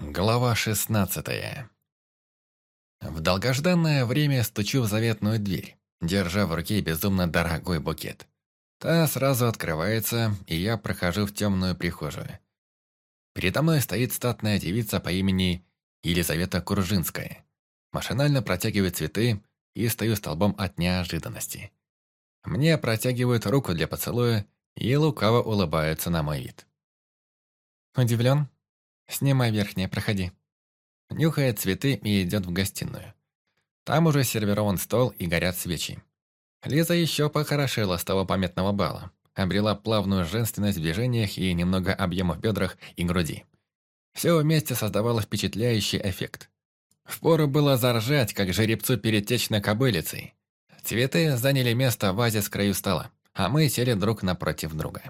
Глава шестнадцатая. В долгожданное время стучу в заветную дверь, держа в руке безумно дорогой букет. Та сразу открывается, и я прохожу в темную прихожую. Передо мной стоит статная девица по имени Елизавета Куржинская. Машинально протягиваю цветы и стою столбом от неожиданности. Мне протягивают руку для поцелуя и лукаво улыбаются на мой вид. «Удивлен?» «Снимай верхнее, проходи». Нюхает цветы и идет в гостиную. Там уже сервирован стол и горят свечи. Лиза еще похорошела с того памятного бала. Обрела плавную женственность в движениях и немного объема в бедрах и груди. Все вместе создавало впечатляющий эффект. Впору было заржать, как жеребцу перед течной кобылицей. Цветы заняли место в вазе с краю стола, а мы сели друг напротив друга.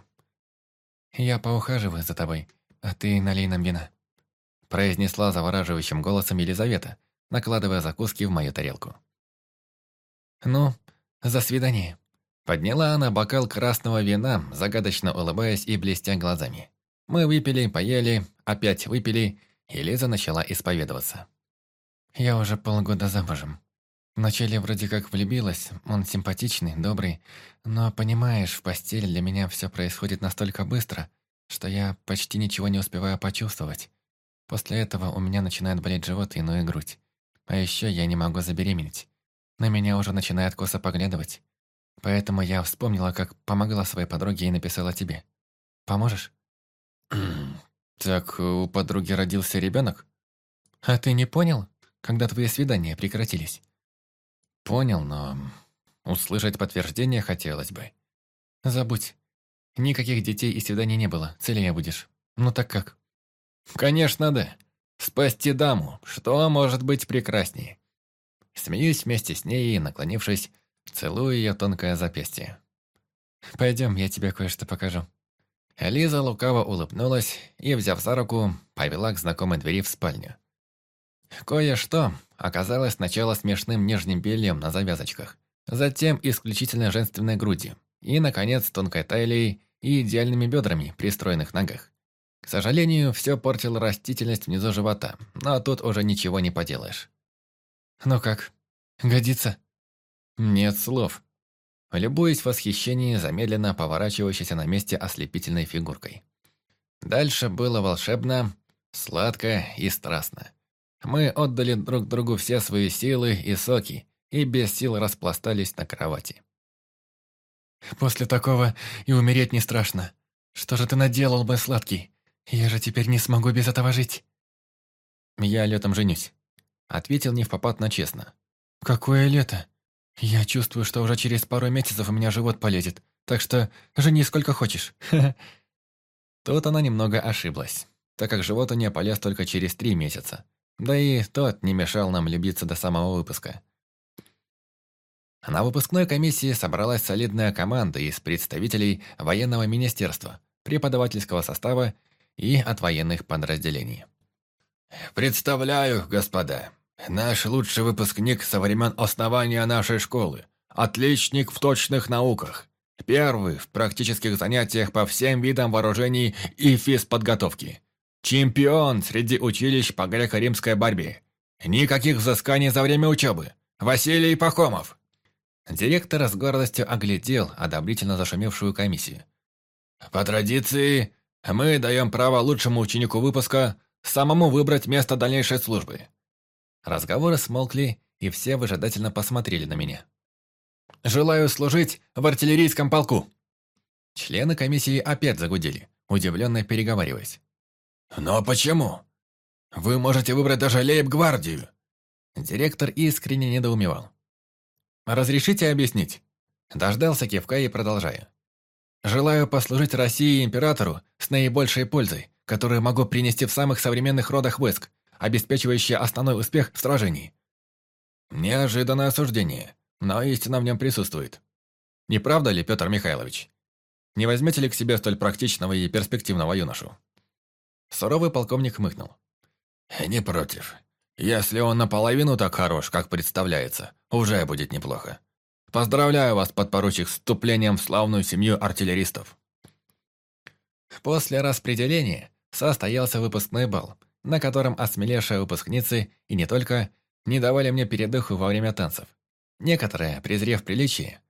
«Я поухаживаю за тобой», «А ты налей нам вина», – произнесла завораживающим голосом Елизавета, накладывая закуски в мою тарелку. «Ну, за свидание». Подняла она бокал красного вина, загадочно улыбаясь и блестя глазами. Мы выпили, поели, опять выпили, и Лиза начала исповедоваться. «Я уже полгода замужем. Вначале вроде как влюбилась, он симпатичный, добрый, но, понимаешь, в постели для меня все происходит настолько быстро, что я почти ничего не успеваю почувствовать. После этого у меня начинает болеть живот и ну и грудь. А еще я не могу забеременеть. На меня уже начинает косо поглядывать. Поэтому я вспомнила, как помогла своей подруге и написала тебе. Поможешь? Так у подруги родился ребенок? А ты не понял, когда твои свидания прекратились? Понял, но услышать подтверждение хотелось бы. Забудь. Никаких детей и свиданий не было, целее будешь. Ну так как? Конечно, да. Спасти даму, что может быть прекраснее? Смеюсь вместе с ней и, наклонившись, целую ее тонкое запястье. «Пойдем, я тебе кое-что покажу». Лиза лукаво улыбнулась и, взяв за руку, повела к знакомой двери в спальню. Кое-что оказалось сначала смешным нижним бельем на завязочках, затем исключительно женственной грудью, и, наконец, тонкой талией и идеальными бедрами при стройных ногах. К сожалению, все портила растительность внизу живота, но тут уже ничего не поделаешь. «Ну как, годится?» Нет слов. Любуясь в восхищении замедленно поворачивающейся на месте ослепительной фигуркой. Дальше было волшебно, сладко и страстно. Мы отдали друг другу все свои силы и соки, и без сил распластались на кровати. После такого и умереть не страшно. Что же ты наделал, мой сладкий? Я же теперь не смогу без этого жить. Я летом женюсь. Ответил не в попад, но честно. Какое лето? Я чувствую, что уже через пару месяцев у меня живот полезет. Так что жени сколько хочешь. Тут она немного ошиблась, так как живот у нее полез только через три месяца. Да и тот не мешал нам любиться до самого выпуска. На выпускной комиссии собралась солидная команда из представителей военного министерства, преподавательского состава и от военных подразделений. «Представляю, господа, наш лучший выпускник со времен основания нашей школы, отличник в точных науках, первый в практических занятиях по всем видам вооружений и физподготовки, чемпион среди училищ по греко-римской борьбе, никаких взысканий за время учебы, Василий Пахомов». Директор с гордостью оглядел одобрительно зашумевшую комиссию. «По традиции, мы даем право лучшему ученику выпуска самому выбрать место дальнейшей службы». Разговоры смолкли, и все выжидательно посмотрели на меня. «Желаю служить в артиллерийском полку!» Члены комиссии опять загудели, удивленно переговариваясь. «Но почему? Вы можете выбрать даже лейб-гвардию!» Директор искренне недоумевал. «Разрешите объяснить?» Дождался кивка и продолжаю. «Желаю послужить России и императору с наибольшей пользой, которую могу принести в самых современных родах войск, обеспечивающие основной успех в сражении». Неожиданное осуждение, но истина в нем присутствует. Не правда ли, Петр Михайлович? Не возьмете ли к себе столь практичного и перспективного юношу? Суровый полковник хмыкнул. «Не против. Если он наполовину так хорош, как представляется, уже будет неплохо. Поздравляю вас, подпоручик, с вступлением в славную семью артиллеристов. После распределения состоялся выпускной бал, на котором осмелевшие выпускницы, и не только, не давали мне передыху во время танцев. Некоторые, презрев приличие,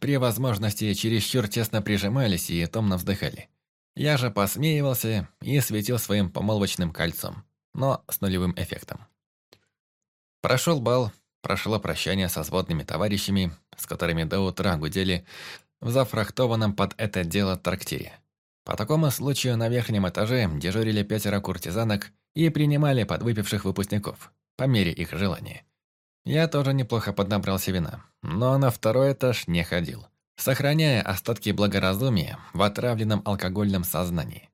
при возможности чересчур тесно прижимались и томно вздыхали. Я же посмеивался и светил своим помолвочным кольцом, но с нулевым эффектом. Прошел бал, прошло прощание со сводными товарищами, с которыми до утра гудели в зафрахтованном под это дело трактире. По такому случаю на верхнем этаже дежурили пятеро куртизанок и принимали подвыпивших выпускников, по мере их желания. Я тоже неплохо поднабрался вина, но на второй этаж не ходил, сохраняя остатки благоразумия в отравленном алкогольном сознании.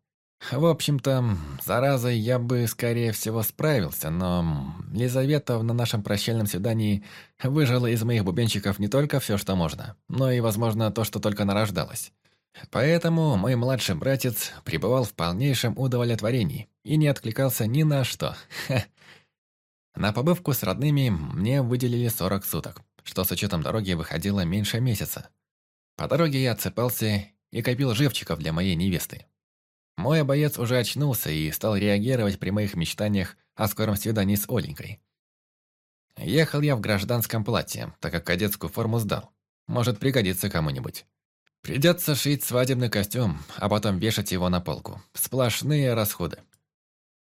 В общем-то, заразой я бы, скорее всего, справился, но Лизавета на нашем прощальном свидании выжила из моих бубенчиков не только все, что можно, но и, возможно, то, что только нарождалось. Поэтому мой младший братец пребывал в полнейшем удовлетворении и не откликался ни на что. На побывку с родными мне выделили 40 суток, что с учетом дороги выходило меньше месяца. По дороге я отсыпался и копил живчиков для моей невесты. Мой боец уже очнулся и стал реагировать при моих мечтаниях о скором свидании с Оленькой. Ехал я в гражданском платье, так как кадетскую форму сдал. Может пригодиться кому-нибудь. Придется шить свадебный костюм, а потом вешать его на полку. Сплошные расходы.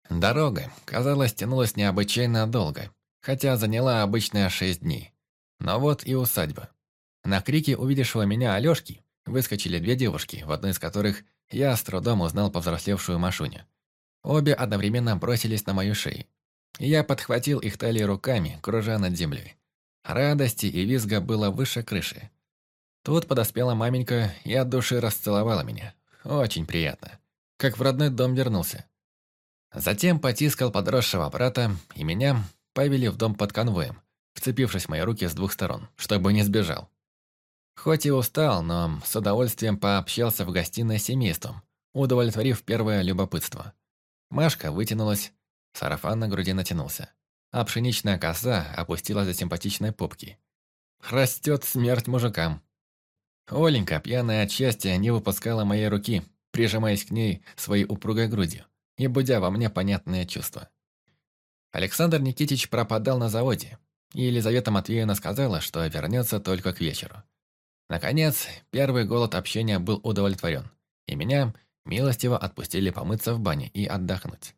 Дорога, казалось, тянулась необычайно долго, хотя заняла обычные шесть дней. Но вот и усадьба. На крике увидевшего меня Алёшки выскочили две девушки, в одной из которых я с трудом узнал повзрослевшую Машуню. Обе одновременно бросились на мою шею. Я подхватил их талии руками, кружа над землей. Радости и визга было выше крыши. Тут подоспела маменька и от души расцеловала меня. Очень приятно. Как в родной дом вернулся. Затем потискал подросшего брата, и меня повели в дом под конвоем, вцепившись в мои руки с двух сторон, чтобы не сбежал. Хоть и устал, но с удовольствием пообщался в гостиной с семейством, удовлетворив первое любопытство. Машка вытянулась, сарафан на груди натянулся, а пшеничная коса опустилась за симпатичной попки. Растет смерть мужикам. Оленька, пьяная от счастья, не выпускала моей руки, прижимаясь к ней своей упругой грудью и будя во мне понятные чувства. Александр Никитич пропадал на заводе, и Елизавета Матвеевна сказала, что вернется только к вечеру. Наконец, первый голод общения был удовлетворен, и меня милостиво отпустили помыться в бане и отдохнуть.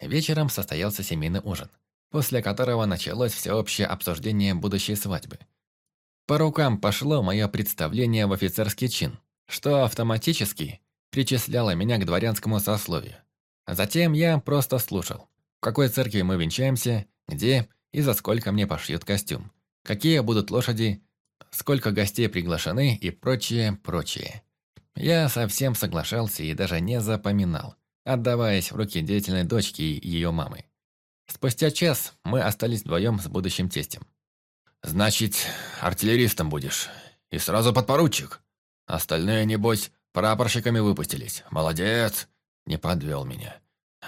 Вечером состоялся семейный ужин, после которого началось всеобщее обсуждение будущей свадьбы. По рукам пошло мое представление в офицерский чин, что автоматически причисляло меня к дворянскому сословию. Затем я просто слушал, в какой церкви мы венчаемся, где и за сколько мне пошьют костюм, какие будут лошади, сколько гостей приглашены и прочее, прочее. Я совсем соглашался и даже не запоминал, отдаваясь в руки деятельной дочки и ее мамы. Спустя час мы остались вдвоем с будущим тестем. «Значит, артиллеристом будешь. И сразу подпоручик. Остальные, небось, прапорщиками выпустились. Молодец!» Не подвел меня.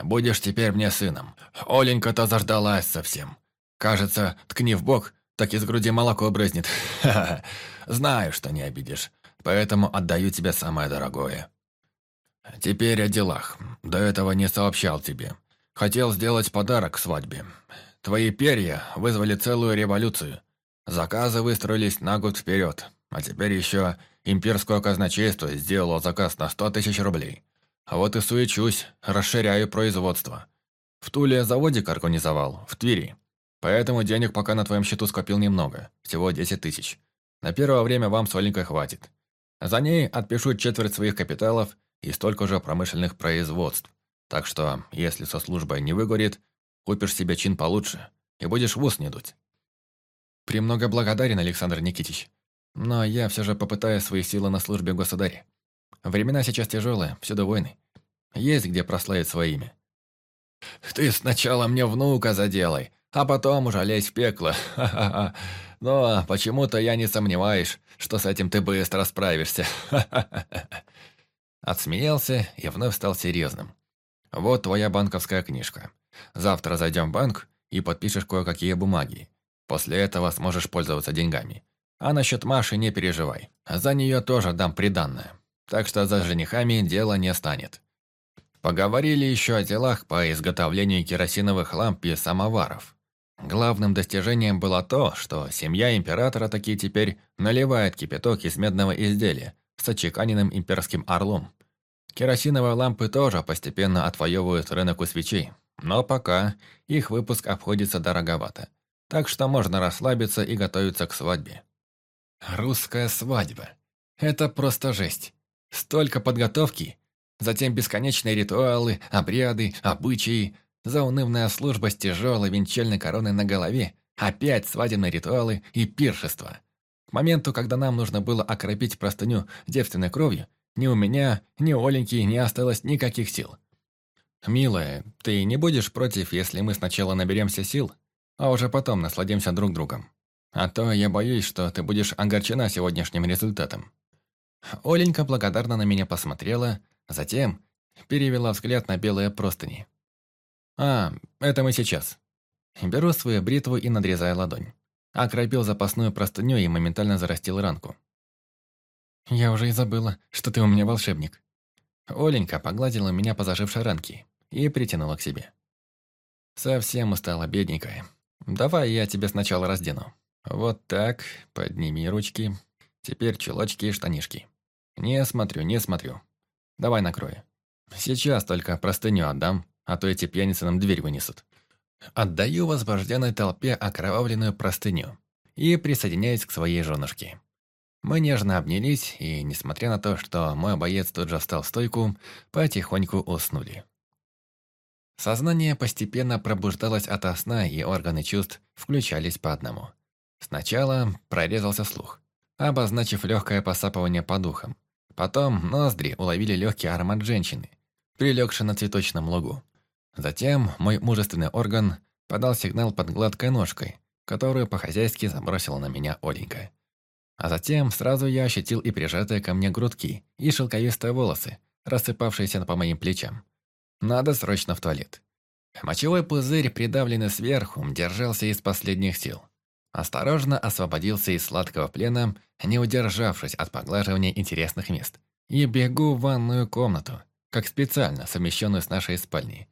«Будешь теперь мне сыном. Оленька-то заждалась совсем. Кажется, ткни в бок, так из груди молоко брызнет. Знаю, что не обидишь, поэтому отдаю тебе самое дорогое. Теперь о делах. До этого не сообщал тебе. Хотел сделать подарок свадьбе. Твои перья вызвали целую революцию. Заказы выстроились на год вперед. А теперь еще имперское казначейство сделало заказ на сто тысяч рублей. А вот и суечусь, расширяю производство. В Туле заводик организовал, в Твери. Поэтому денег пока на твоем счету скопил немного, всего 10 тысяч. На первое время вам с Оленькой хватит. За ней отпишу четверть своих капиталов и столько же промышленных производств. Так что, если со службой не выгорит, купишь себе чин получше и будешь в ус не дуть. Премного благодарен, Александр Никитич. Но я все же попытаюсь свои силы на службе государя. Времена сейчас тяжелые, всюду войны. Есть где прославить свое имя. Ты сначала мне внука заделай, а потом уже лезь в пекло. Но почему-то я не сомневаюсь, что с этим ты быстро справишься. Отсмеялся и вновь стал серьезным. Вот твоя банковская книжка. Завтра зайдем в банк и подпишешь кое-какие бумаги. После этого сможешь пользоваться деньгами. А насчет Маши не переживай. За нее тоже дам приданное. Так что за женихами дело не станет. Поговорили еще о делах по изготовлению керосиновых ламп и самоваров. Главным достижением было то, что семья императора таки теперь наливает кипяток из медного изделия с очеканенным имперским орлом. Керосиновые лампы тоже постепенно отвоевывают рынок у свечей, но пока их выпуск обходится дороговато. Так что можно расслабиться и готовиться к свадьбе. Русская свадьба. Это просто жесть. Столько подготовки, затем бесконечные ритуалы, обряды, обычаи, заунывная служба с тяжелой венчальной короной на голове, опять свадебные ритуалы и пиршество. К моменту, когда нам нужно было окропить простыню девственной кровью, ни у меня, ни у Оленьки не осталось никаких сил. «Милая, ты не будешь против, если мы сначала наберемся сил, а уже потом насладимся друг другом? А то я боюсь, что ты будешь огорчена сегодняшним результатом». Оленька благодарно на меня посмотрела, затем перевела взгляд на белые простыни. «А, это мы сейчас». Беру свою бритву и надрезаю ладонь. Окропил запасную простыню и моментально зарастил ранку. «Я уже и забыла, что ты у меня волшебник». Оленька погладила меня по зажившей ранке и притянула к себе. «Совсем устала, бедненькая. Давай я тебе сначала раздену. Вот так, подними ручки. Теперь чулочки и штанишки. Не смотрю, не смотрю. Давай накрою. Сейчас только простыню отдам, а то эти пьяницы нам дверь вынесут. Отдаю возбужденной толпе окровавленную простыню и присоединяюсь к своей женушке. Мы нежно обнялись, и, несмотря на то, что мой боец тут же встал в стойку, потихоньку уснули. Сознание постепенно пробуждалось ото сна, и органы чувств включались по одному. Сначала прорезался слух, обозначив легкое посапывание по духам. Потом ноздри уловили легкий аромат женщины, прилегшей на цветочном лугу. Затем мой мужественный орган подал сигнал под гладкой ножкой, которую по-хозяйски забросила на меня Оленька. А затем сразу я ощутил и прижатые ко мне грудки, и шелковистые волосы, рассыпавшиеся по моим плечам. Надо срочно в туалет. Мочевой пузырь, придавленный сверху, держался из последних сил. Осторожно освободился из сладкого плена, не удержавшись от поглаживания интересных мест. И бегу в ванную комнату, как специально совмещенную с нашей спальней.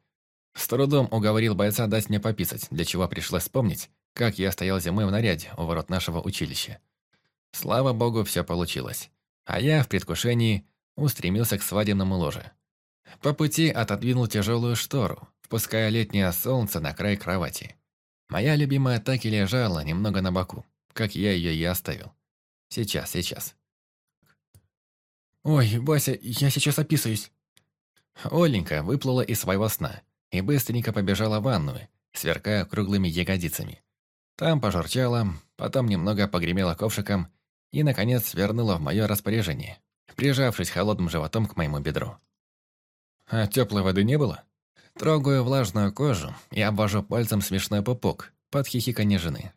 С трудом уговорил бойца дать мне пописать, для чего пришлось вспомнить, как я стоял зимой в наряде у ворот нашего училища. Слава богу, все получилось. А я в предвкушении устремился к свадебному ложе. По пути отодвинул тяжелую штору, впуская летнее солнце на край кровати. Моя любимая так и лежала немного на боку, как я ее и оставил. Сейчас, сейчас. «Ой, Вася, я сейчас описываюсь». Оленька выплыла из своего сна и быстренько побежала в ванную, сверкая круглыми ягодицами. Там пожурчала, потом немного погремела ковшиком и, наконец, свернула в мое распоряжение, прижавшись холодным животом к моему бедру. А теплой воды не было? Трогаю влажную кожу и обвожу пальцем смешной пупок под хихиканье жены.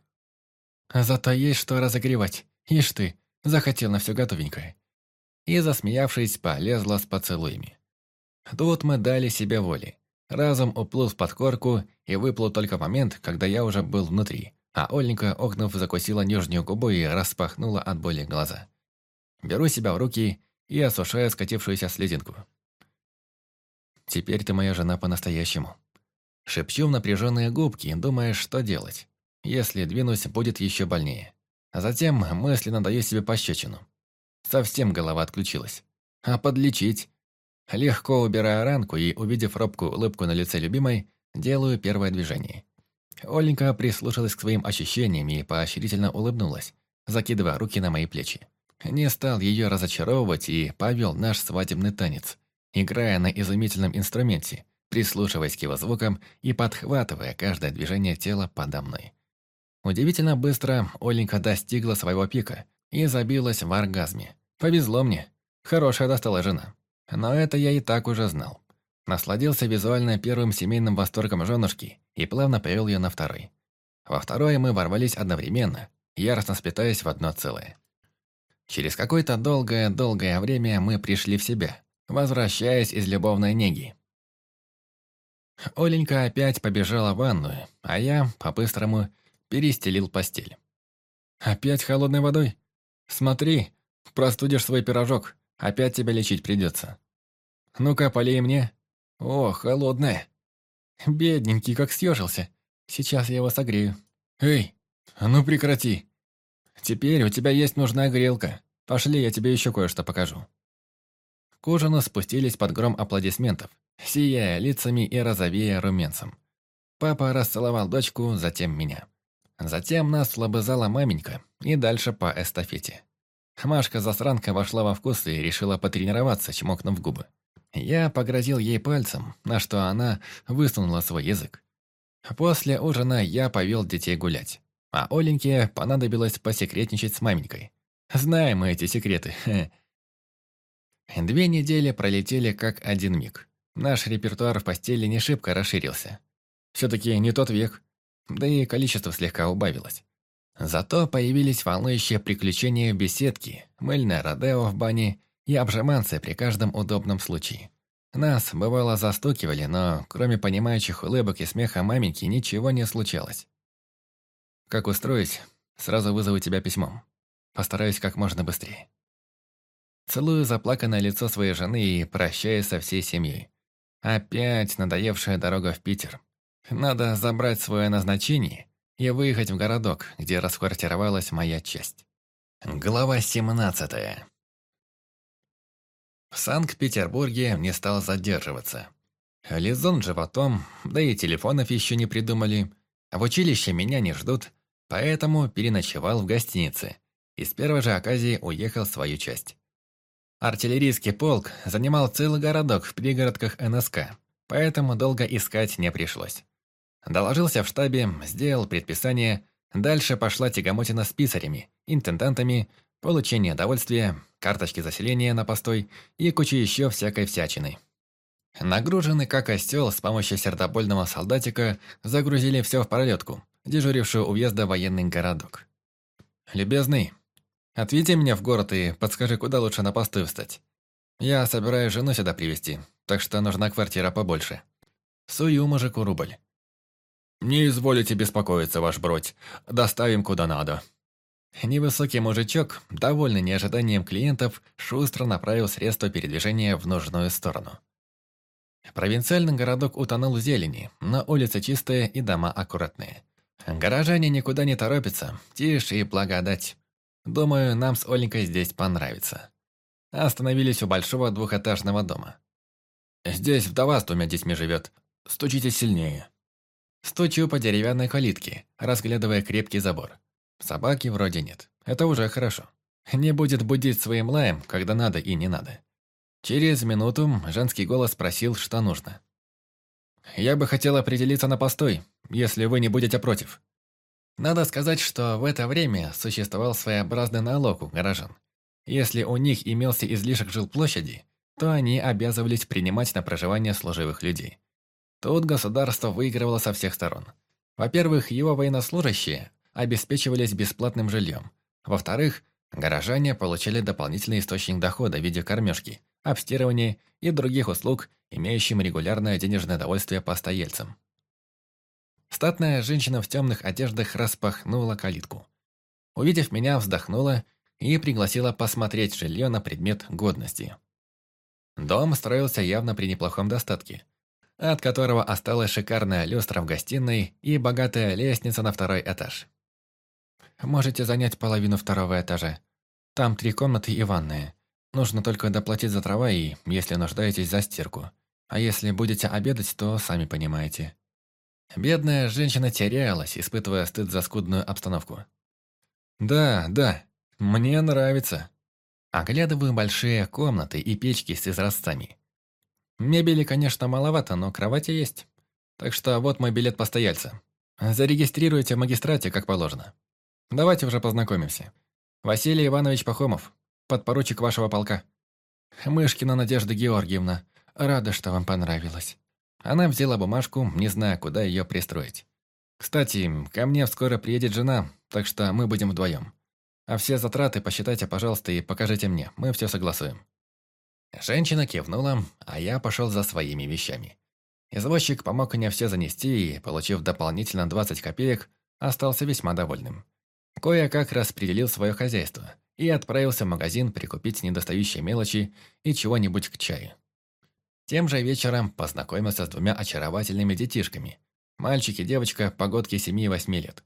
Зато есть что разогревать. Ишь ты, захотел на все готовенькое. И, засмеявшись, полезла с поцелуями. Тут мы дали себе воли. Разум уплыл в подкорку и выплыл только момент, когда я уже был внутри, а Оленька, окнув, закусила нижнюю губу и распахнула от боли глаза. Беру себя в руки и осушаю скатившуюся слезинку. Теперь ты моя жена по-настоящему. Шепчу в напряженные губки, думая, что делать. Если двинусь, будет еще больнее. А затем мысленно даю себе пощечину. Совсем голова отключилась. А подлечить? Легко убирая ранку и, увидев робкую улыбку на лице любимой, делаю первое движение. Оленька прислушалась к своим ощущениям и поощрительно улыбнулась, закидывая руки на мои плечи. Не стал ее разочаровывать и повел наш свадебный танец играя на изумительном инструменте, прислушиваясь к его звукам и подхватывая каждое движение тела подо мной. Удивительно быстро Оленька достигла своего пика и забилась в оргазме. Повезло мне. Хорошая достала жена. Но это я и так уже знал. Насладился визуально первым семейным восторгом женушки и плавно повел ее на второй. Во второе мы ворвались одновременно, яростно сплетаясь в одно целое. Через какое-то долгое-долгое время мы пришли в себя, возвращаясь из любовной неги. Оленька опять побежала в ванную, а я, по-быстрому, перестелил постель. «Опять холодной водой? Смотри, простудишь свой пирожок, опять тебя лечить придется. Ну-ка, полей мне». О, холодная. Бедненький, как съежился. Сейчас я его согрею. Эй, ну прекрати. Теперь у тебя есть нужная грелка. Пошли, я тебе еще кое-что покажу. К ужину спустились под гром аплодисментов, сияя лицами и розовея румянцем. Папа расцеловал дочку, затем меня. Затем нас лобызала маменька и дальше по эстафете. Машка-засранка вошла во вкус и решила потренироваться, чмокнув губы. Я погрозил ей пальцем, на что она высунула свой язык. После ужина я повел детей гулять, а Оленьке понадобилось посекретничать с маменькой. Знаем мы эти секреты. Две недели пролетели как один миг. Наш репертуар в постели не шибко расширился. Все-таки не тот век, да и количество слегка убавилось. Зато появились волнующие приключения в беседке, мыльное родео в бане и обжиманцы при каждом удобном случае. Нас, бывало, застукивали, но кроме понимающих улыбок и смеха маменьки ничего не случалось. Как устроить, сразу вызову тебя письмом. Постараюсь как можно быстрее. Целую заплаканное лицо своей жены и прощаюсь со всей семьей. Опять надоевшая дорога в Питер. Надо забрать свое назначение и выехать в городок, где расквартировалась моя часть. Глава 17. В Санкт-Петербурге не стал задерживаться. Лизон животом, да и телефонов еще не придумали. В училище меня не ждут, поэтому переночевал в гостинице и с первой же оказии уехал в свою часть. Артиллерийский полк занимал целый городок в пригородках НСК, поэтому долго искать не пришлось. Доложился в штабе, сделал предписание. Дальше пошла тягомотина с писарями, интендантами, получение довольствия, карточки заселения на постой и куча еще всякой всячины. Нагруженный как остел, с помощью сердобольного солдатика загрузили все в пролетку, дежурившую у въезда военный городок. «Любезный, отведи меня в город и подскажи, куда лучше на постой встать. Я собираюсь жену сюда привезти, так что нужна квартира побольше. Сую мужику рубль. «Не изволите беспокоиться, ваш бродь. Доставим куда надо». Невысокий мужичок, довольный неожиданием клиентов, шустро направил средства передвижения в нужную сторону. Провинциальный городок утонул в зелени, но улицы чистые и дома аккуратные. Горожане никуда не торопятся, тише и благодать. Думаю, нам с Оленькой здесь понравится. Остановились у большого двухэтажного дома. «Здесь вдова с двумя детьми живет. Стучите сильнее», Стучу по деревянной калитке, разглядывая крепкий забор. Собаки вроде нет. Это уже хорошо. Не будет будить своим лаем, когда надо и не надо. Через минуту женский голос спросил, что нужно. «Я бы хотел определиться на постой, если вы не будете против». Надо сказать, что в это время существовал своеобразный налог у горожан. Если у них имелся излишек жилплощади, то они обязывались принимать на проживание служивых людей. Тут государство выигрывало со всех сторон. Во-первых, его военнослужащие обеспечивались бесплатным жильем. Во-вторых, горожане получали дополнительный источник дохода в виде кормежки, обстирывания и других услуг, имеющим регулярное денежное довольствие постояльцам. Статная женщина в темных одеждах распахнула калитку. Увидев меня, вздохнула и пригласила посмотреть жилье на предмет годности. Дом строился явно при неплохом достатке – от которого осталась шикарная люстра в гостиной и богатая лестница на второй этаж. Можете занять половину второго этажа. Там три комнаты и ванная. Нужно только доплатить за трава и, если нуждаетесь, за стирку. А если будете обедать, то сами понимаете. Бедная женщина терялась, испытывая стыд за скудную обстановку. «Да, да, мне нравится». Оглядываю большие комнаты и печки с изразцами. Мебели, конечно, маловато, но кровати есть. Так что вот мой билет постояльца. Зарегистрируйте в магистрате, как положено. Давайте уже познакомимся. Василий Иванович Пахомов, подпоручик вашего полка. Мышкина Надежда Георгиевна, рада, что вам понравилось. Она взяла бумажку, не зная, куда ее пристроить. Кстати, ко мне скоро приедет жена, так что мы будем вдвоем. А все затраты посчитайте, пожалуйста, и покажите мне, мы все согласуем. Женщина кивнула, а я пошел за своими вещами. Извозчик помог мне все занести и, получив дополнительно 20 копеек, остался весьма довольным. Кое-как распределил свое хозяйство и отправился в магазин прикупить недостающие мелочи и чего-нибудь к чаю. Тем же вечером познакомился с двумя очаровательными детишками. Мальчик и девочка погодки 7-8 лет.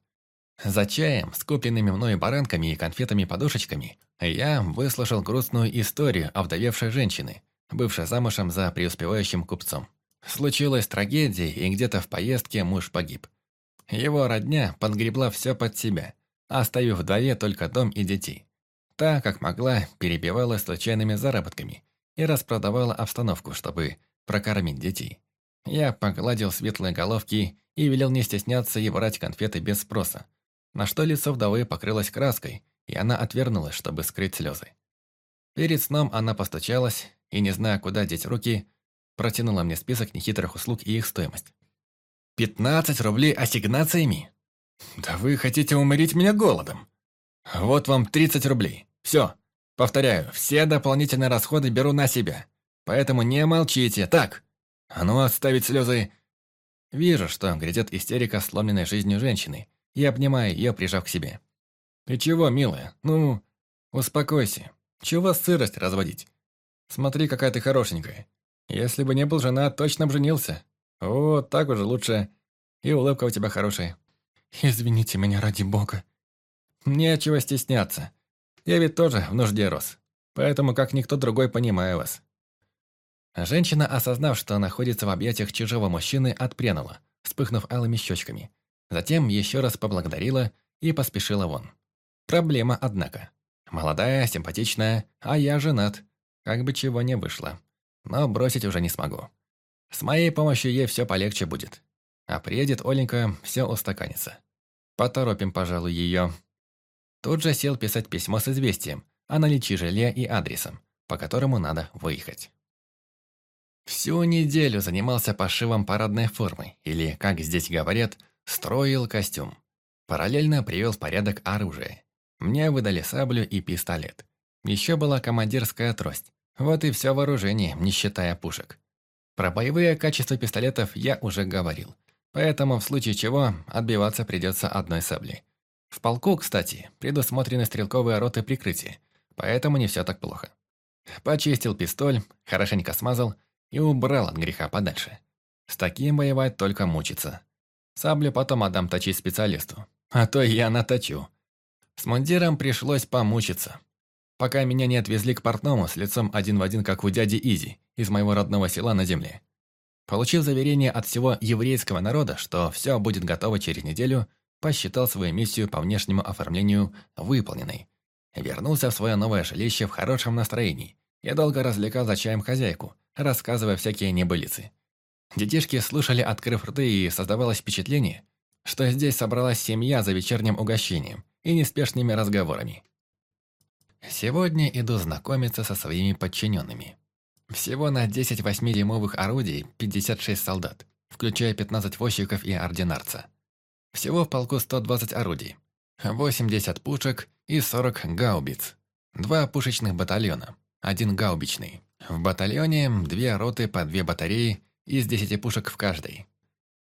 За чаем, с купленными мной баранками и конфетами-подушечками, я выслушал грустную историю овдовевшей женщины, бывшей замужем за преуспевающим купцом. Случилась трагедия, и где-то в поездке муж погиб. Его родня подгребла все под себя, оставив вдове только дом и детей. Та, как могла, перебивала случайными заработками и распродавала обстановку, чтобы прокормить детей. Я погладил светлые головки и велел не стесняться и брать конфеты без спроса, на что лицо вдовы покрылось краской, и она отвернулась, чтобы скрыть слезы. Перед сном она постучалась и, не зная, куда деть руки, протянула мне список нехитрых услуг и их стоимость. «Пятнадцать рублей ассигнациями? Да вы хотите уморить меня голодом! Вот вам тридцать рублей. Все. Повторяю, все дополнительные расходы беру на себя. Поэтому не молчите. Так, а ну отставить слезы. Вижу, что грядет истерика сломленной жизнью женщины, и обнимаю ее, прижав к себе. «Ты чего, милая? Ну, успокойся. Чего сырость разводить? Смотри, какая ты хорошенькая. Если бы не был жена, точно б женился. О, так уже лучше. И улыбка у тебя хорошая. Извините меня ради бога. Нечего стесняться. Я ведь тоже в нужде рос. Поэтому, как никто другой, понимаю вас. Женщина, осознав, что находится в объятиях чужого мужчины, отпрянула, вспыхнув алыми щечками. Затем еще раз поблагодарила и поспешила вон. Проблема, однако. Молодая, симпатичная, а я женат. Как бы чего не вышло. Но бросить уже не смогу. С моей помощью ей все полегче будет. А приедет Оленька, все устаканится. Поторопим, пожалуй, ее. Тут же сел писать письмо с известием о наличии жилья и адресом, по которому надо выехать. Всю неделю занимался пошивом парадной формы, или, как здесь говорят, строил костюм. Параллельно привел в порядок оружие. Мне выдали саблю и пистолет. Еще была командирская трость. Вот и все вооружение, не считая пушек. Про боевые качества пистолетов я уже говорил. Поэтому в случае чего отбиваться придется одной саблей. В полку, кстати, предусмотрены стрелковые роты прикрытия, поэтому не все так плохо. Почистил пистоль, хорошенько смазал и убрал от греха подальше. С таким воевать только мучиться. Саблю потом отдам точить специалисту, а то я наточу. С мундиром пришлось помучиться. Пока меня не отвезли к портному с лицом один в один, как у дяди Изи, из моего родного села на земле. Получив заверение от всего еврейского народа, что все будет готово через неделю, посчитал свою миссию по внешнему оформлению выполненной. Вернулся в свое новое жилище в хорошем настроении. Я долго развлекал за чаем хозяйку, рассказывая всякие небылицы. Детишки слушали, открыв рты, и создавалось впечатление, что здесь собралась семья за вечерним угощением и неспешными разговорами. Сегодня иду знакомиться со своими подчиненными. Всего на 10 8-дюймовых орудий 56 солдат, включая 15 возчиков и ординарца. Всего в полку 120 орудий, 80 пушек и 40 гаубиц. Два пушечных батальона, один гаубичный. В батальоне две роты по две батареи из 10 пушек в каждой.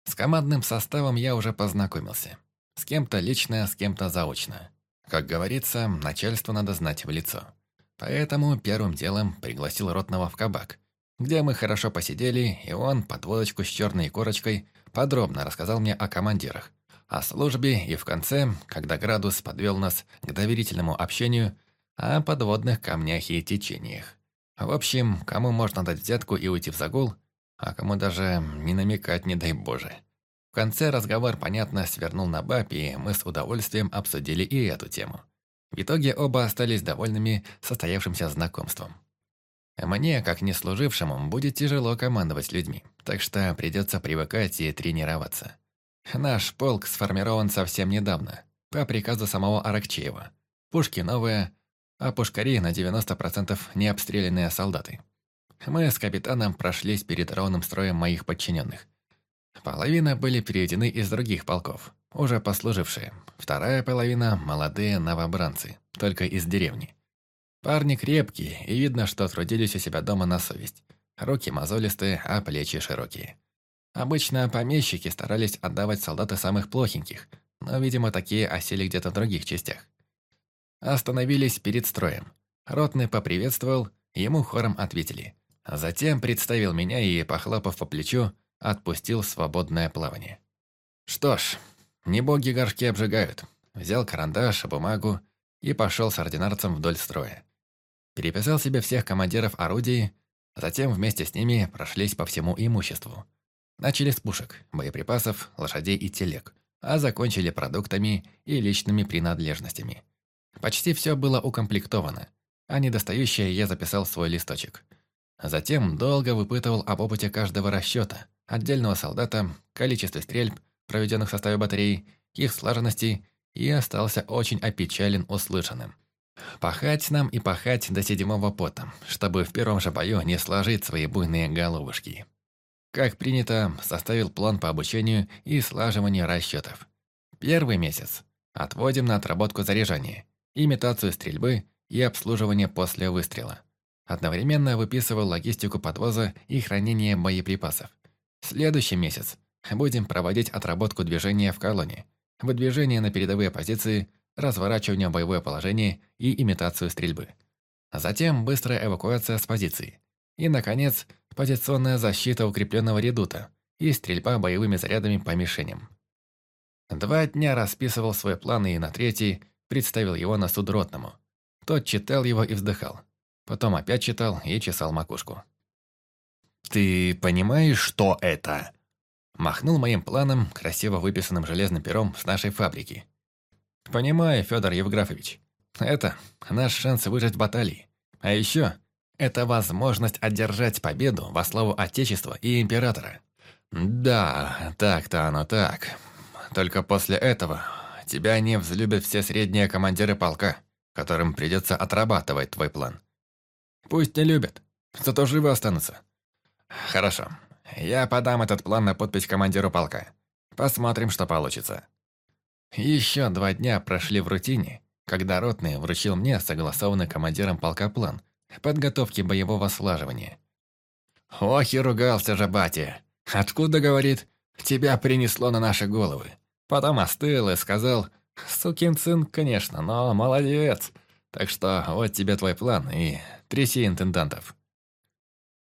С командным составом я уже познакомился. С кем-то лично, с кем-то заочно. Как говорится, начальство надо знать в лицо. Поэтому первым делом пригласил Ротного в кабак, где мы хорошо посидели, и он, под водочку с черной корочкой, подробно рассказал мне о командирах, о службе и в конце, когда градус подвел нас к доверительному общению, о подводных камнях и течениях. В общем, кому можно дать взятку и уйти в загул, а кому даже не намекать, не дай боже. В конце разговор, понятно, свернул на баб, и мы с удовольствием обсудили и эту тему. В итоге оба остались довольными состоявшимся знакомством. Мне, как не служившему, будет тяжело командовать людьми, так что придется привыкать и тренироваться. Наш полк сформирован совсем недавно, по приказу самого Аракчеева. Пушки новые, а пушкари на 90% не обстрелянные солдаты. Мы с капитаном прошлись перед ровным строем моих подчиненных. Половина были переведены из других полков, уже послужившие. Вторая половина – молодые новобранцы, только из деревни. Парни крепкие, и видно, что трудились у себя дома на совесть. Руки мозолистые, а плечи широкие. Обычно помещики старались отдавать солдаты самых плохеньких, но, видимо, такие осели где-то в других частях. Остановились перед строем. Ротный поприветствовал, ему хором ответили. Затем представил меня и, похлопав по плечу, отпустил свободное плавание. Что ж, не боги горшки обжигают. Взял карандаш, бумагу и пошел с ординарцем вдоль строя. Переписал себе всех командиров орудий, затем вместе с ними прошлись по всему имуществу. Начали с пушек, боеприпасов, лошадей и телег, а закончили продуктами и личными принадлежностями. Почти все было укомплектовано, а недостающее я записал в свой листочек. Затем долго выпытывал об опыте каждого расчета, отдельного солдата, количестве стрельб, проведенных в составе батареи, их слаженности, и остался очень опечален услышанным. Пахать нам и пахать до седьмого пота, чтобы в первом же бою не сложить свои буйные головушки. Как принято, составил план по обучению и слаживанию расчетов. Первый месяц отводим на отработку заряжания, имитацию стрельбы и обслуживание после выстрела. Одновременно выписывал логистику подвоза и хранения боеприпасов. Следующий месяц будем проводить отработку движения в колонии, выдвижение на передовые позиции, разворачивание боевое положение и имитацию стрельбы. Затем быстрая эвакуация с позиции. И, наконец, позиционная защита укрепленного редута и стрельба боевыми зарядами по мишеням. Два дня расписывал свой план и на третий представил его на суд ротному. Тот читал его и вздыхал. Потом опять читал и чесал макушку. «Ты понимаешь, что это?» Махнул моим планом, красиво выписанным железным пером с нашей фабрики. «Понимаю, Федор Евграфович. Это наш шанс выжить в баталии. А еще это возможность одержать победу во славу Отечества и Императора. Да, так-то оно так. Только после этого тебя не взлюбят все средние командиры полка, которым придется отрабатывать твой план. Пусть не любят, зато живы останутся. Хорошо, я подам этот план на подпись командиру полка. Посмотрим, что получится. Еще два дня прошли в рутине, когда Ротный вручил мне согласованный командиром полка план подготовки боевого слаживания. Ох и ругался же батя. Откуда, говорит, тебя принесло на наши головы. Потом остыл и сказал, сукин сын, конечно, но молодец. Так что вот тебе твой план и тряси интендантов.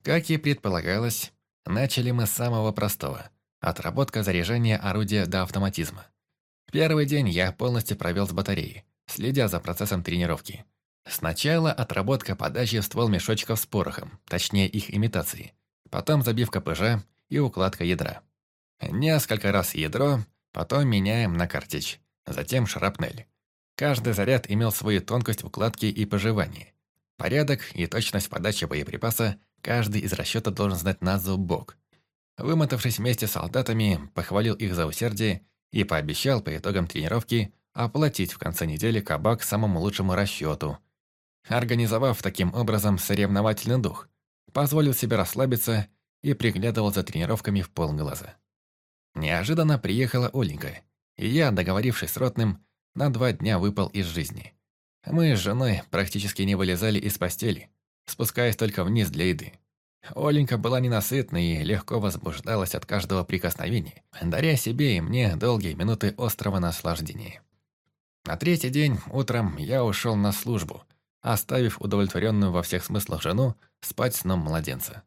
Как и предполагалось, Начали мы с самого простого – отработка заряжания орудия до автоматизма. Первый день я полностью провел с батареей, следя за процессом тренировки. Сначала отработка подачи в ствол мешочков с порохом, точнее их имитации. Потом забивка ПЖ и укладка ядра. Несколько раз ядро, потом меняем на картечь, затем шрапнель. Каждый заряд имел свою тонкость в укладке и поживании. Порядок и точность подачи боеприпаса Каждый из расчета должен знать на зубок. Вымотавшись вместе с солдатами, похвалил их за усердие и пообещал по итогам тренировки оплатить в конце недели кабак самому лучшему расчету. Организовав таким образом соревновательный дух, позволил себе расслабиться и приглядывал за тренировками в полглаза. Неожиданно приехала Оленька, и я, договорившись с Ротным, на два дня выпал из жизни. Мы с женой практически не вылезали из постели, спускаясь только вниз для еды. Оленька была ненасытной и легко возбуждалась от каждого прикосновения, даря себе и мне долгие минуты острого наслаждения. На третий день утром я ушел на службу, оставив удовлетворенную во всех смыслах жену спать сном младенца.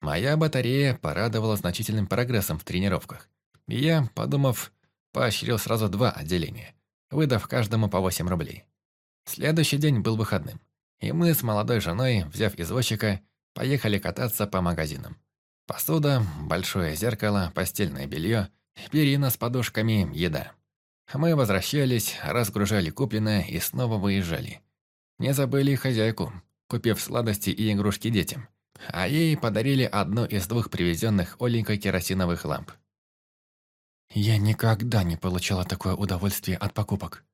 Моя батарея порадовала значительным прогрессом в тренировках. Я, подумав, поощрил сразу два отделения, выдав каждому по 8 рублей. Следующий день был выходным. И мы с молодой женой, взяв извозчика, поехали кататься по магазинам. Посуда, большое зеркало, постельное белье, перина с подушками, еда. Мы возвращались, разгружали купленное и снова выезжали. Не забыли хозяйку, купив сладости и игрушки детям. А ей подарили одну из двух привезенных Оленькой керосиновых ламп. Я никогда не получала такое удовольствие от покупок.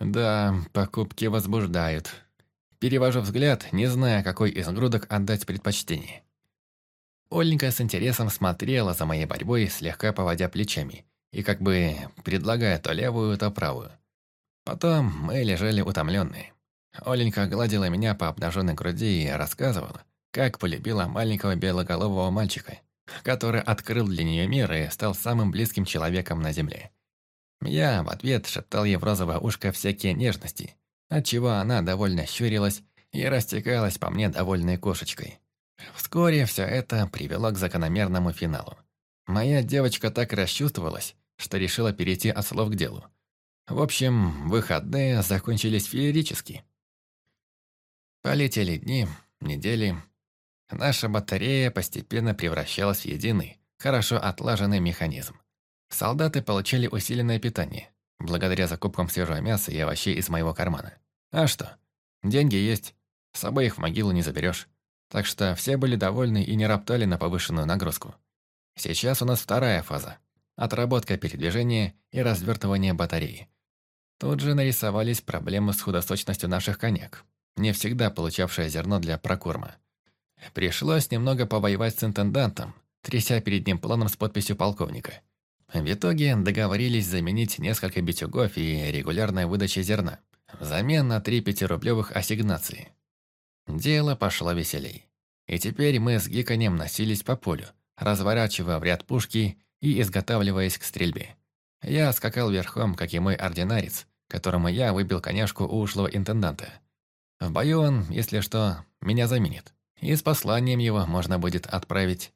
Да, покупки возбуждают. Перевожу взгляд, не зная, какой из грудок отдать предпочтение. Оленька с интересом смотрела за моей борьбой, слегка поводя плечами, и как бы предлагая то левую, то правую. Потом мы лежали утомленные. Оленька гладила меня по обнаженной груди и рассказывала, как полюбила маленького белоголового мальчика, который открыл для нее мир и стал самым близким человеком на земле. Я в ответ шептал ей в розовое ушко всякие нежности, отчего она довольно щурилась и растекалась по мне довольной кошечкой. Вскоре все это привело к закономерному финалу. Моя девочка так расчувствовалась, что решила перейти от слов к делу. В общем, выходные закончились феерически. Полетели дни, недели. Наша батарея постепенно превращалась в единый, хорошо отлаженный механизм. Солдаты получали усиленное питание, благодаря закупкам свежего мяса и овощей из моего кармана. А что? Деньги есть, с собой их в могилу не заберешь. Так что все были довольны и не роптали на повышенную нагрузку. Сейчас у нас вторая фаза – отработка передвижения и развертывание батареи. Тут же нарисовались проблемы с худосочностью наших конек, не всегда получавшее зерно для прокорма. Пришлось немного повоевать с интендантом, тряся перед ним планом с подписью полковника. В итоге договорились заменить несколько битюгов и регулярной выдачи зерна, взамен на три пятирублевых ассигнации. Дело пошло веселей. И теперь мы с Гиконем носились по полю, разворачивая в ряд пушки и изготавливаясь к стрельбе. Я скакал верхом, как и мой ординарец, которому я выбил коняшку у ушлого интенданта. В бою он, если что, меня заменит. И с посланием его можно будет отправить.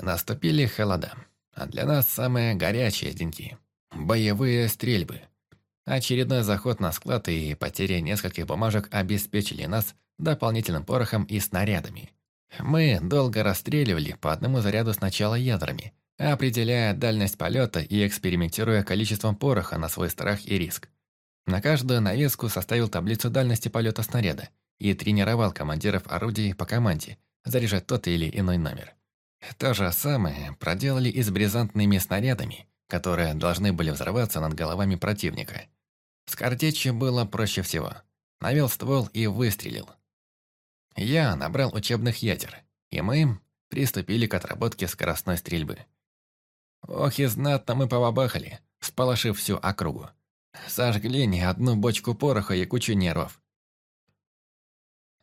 Наступили холода. А для нас самые горячие деньки. Боевые стрельбы. Очередной заход на склад и потеря нескольких бумажек обеспечили нас дополнительным порохом и снарядами. Мы долго расстреливали по одному заряду сначала ядрами, определяя дальность полета и экспериментируя количеством пороха на свой страх и риск. На каждую навеску составил таблицу дальности полета снаряда и тренировал командиров орудий по команде заряжать тот или иной номер. То же самое проделали и с бризантными снарядами, которые должны были взрываться над головами противника. С картечью было проще всего. Навел ствол и выстрелил. Я набрал учебных ядер, и мы приступили к отработке скоростной стрельбы. Ох и знатно мы повабахали, сполошив всю округу. Сожгли не одну бочку пороха и кучу нервов.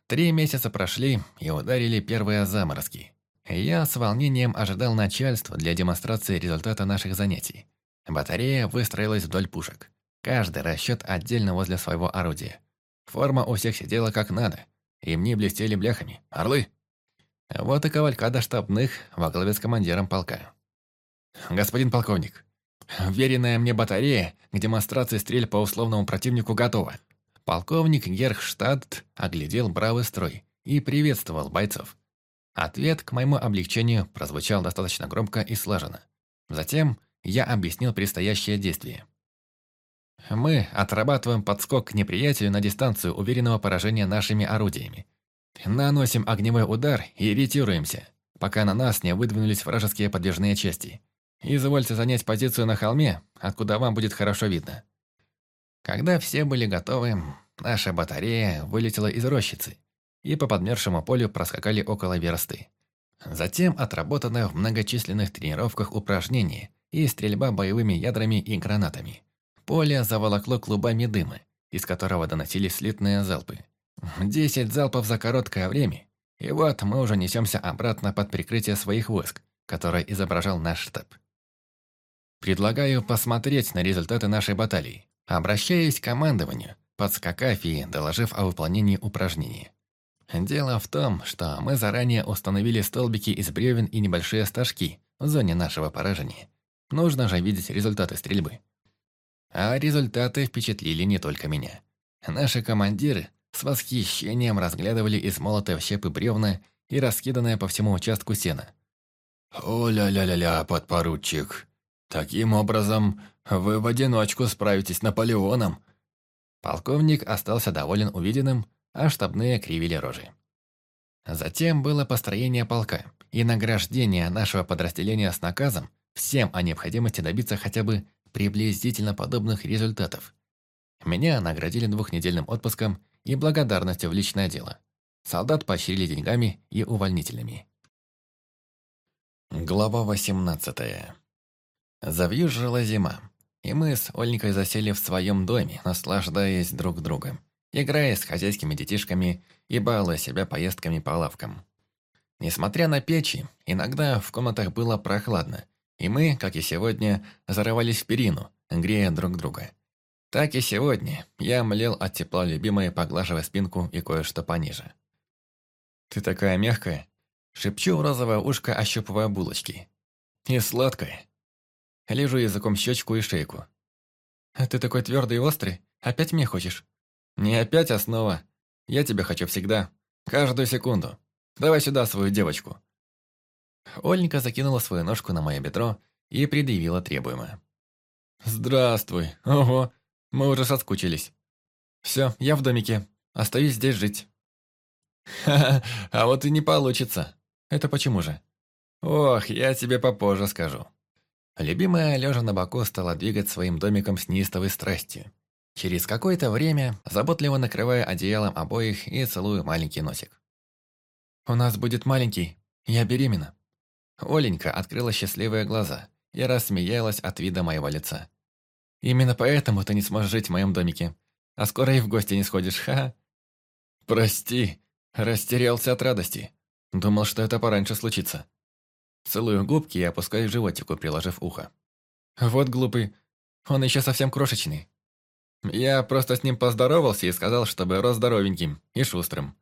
Три месяца прошли и ударили первые заморозки. Я с волнением ожидал начальства для демонстрации результата наших занятий. Батарея выстроилась вдоль пушек. Каждый расчет отдельно возле своего орудия. Форма у всех сидела как надо – и мне блестели бляхами. Орлы! Вот и кавалькада штабных во главе с командиром полка. Господин полковник, веренная мне батарея к демонстрации стрель по условному противнику готова. Полковник Герхштадт оглядел бравый строй и приветствовал бойцов. Ответ к моему облегчению прозвучал достаточно громко и слаженно. Затем я объяснил предстоящее действие. Мы отрабатываем подскок к неприятелю на дистанцию уверенного поражения нашими орудиями. Наносим огневой удар и ретируемся, пока на нас не выдвинулись вражеские подвижные части. Извольте занять позицию на холме, откуда вам будет хорошо видно. Когда все были готовы, наша батарея вылетела из рощицы, и по подмершему полю проскакали около версты. Затем отработано в многочисленных тренировках упражнения и стрельба боевыми ядрами и гранатами. Поле заволокло клубами дыма, из которого доносились слитные залпы. Десять залпов за короткое время, и вот мы уже несемся обратно под прикрытие своих войск, которое изображал наш штаб. Предлагаю посмотреть на результаты нашей баталии. Обращаюсь к командованию, подскакав и доложив о выполнении упражнений. Дело в том, что мы заранее установили столбики из бревен и небольшие стажки в зоне нашего поражения. Нужно же видеть результаты стрельбы. А результаты впечатлили не только меня. Наши командиры с восхищением разглядывали измолотые в щепы бревна и раскиданное по всему участку сена. «О-ля-ля-ля-ля, подпоручик! Таким образом, вы в одиночку справитесь с Наполеоном!» Полковник остался доволен увиденным, а штабные кривили рожи. Затем было построение полка и награждение нашего подразделения с наказом всем о необходимости добиться хотя бы приблизительно подобных результатов. Меня наградили двухнедельным отпуском и благодарностью в личное дело. Солдат поощрили деньгами и увольнительными. Глава 18 Завьюжила зима, и мы с Ольникой засели в своем доме, наслаждаясь друг другом, играя с хозяйскими детишками и балуя себя поездками по лавкам. Несмотря на печи, иногда в комнатах было прохладно, и мы, как и сегодня, зарывались в перину, грея друг друга. Так и сегодня я млел от тепла любимой, поглаживая спинку и кое-что пониже. «Ты такая мягкая!» Шепчу розовое ушко, ощупывая булочки. И сладкое. Лежу языком щечку и шейку. «А ты такой твердый и острый? Опять мне хочешь?» «Не опять, а снова. Я тебя хочу всегда. Каждую секунду. Давай сюда свою девочку». Оленька закинула свою ножку на мое бедро и предъявила требуемое. «Здравствуй. Ого, мы уже соскучились. Все, я в домике. Остаюсь здесь жить». «Ха-ха, а вот и не получится. Это почему же?» «Ох, я тебе попозже скажу». Любимая, лежа на боку, стала двигать своим домиком с неистовой страстью. Через какое-то время, заботливо накрывая одеялом обоих и целую маленький носик. «У нас будет маленький. Я беременна». Оленька открыла счастливые глаза и рассмеялась от вида моего лица. «Именно поэтому ты не сможешь жить в моем домике. А скоро и в гости не сходишь, ха-ха». «Прости», растерялся от радости. Думал, что это пораньше случится. Целую губки и опускаю животику, приложив ухо. Вот глупый. Он еще совсем крошечный. Я просто с ним поздоровался и сказал, чтобы рос здоровеньким и шустрым.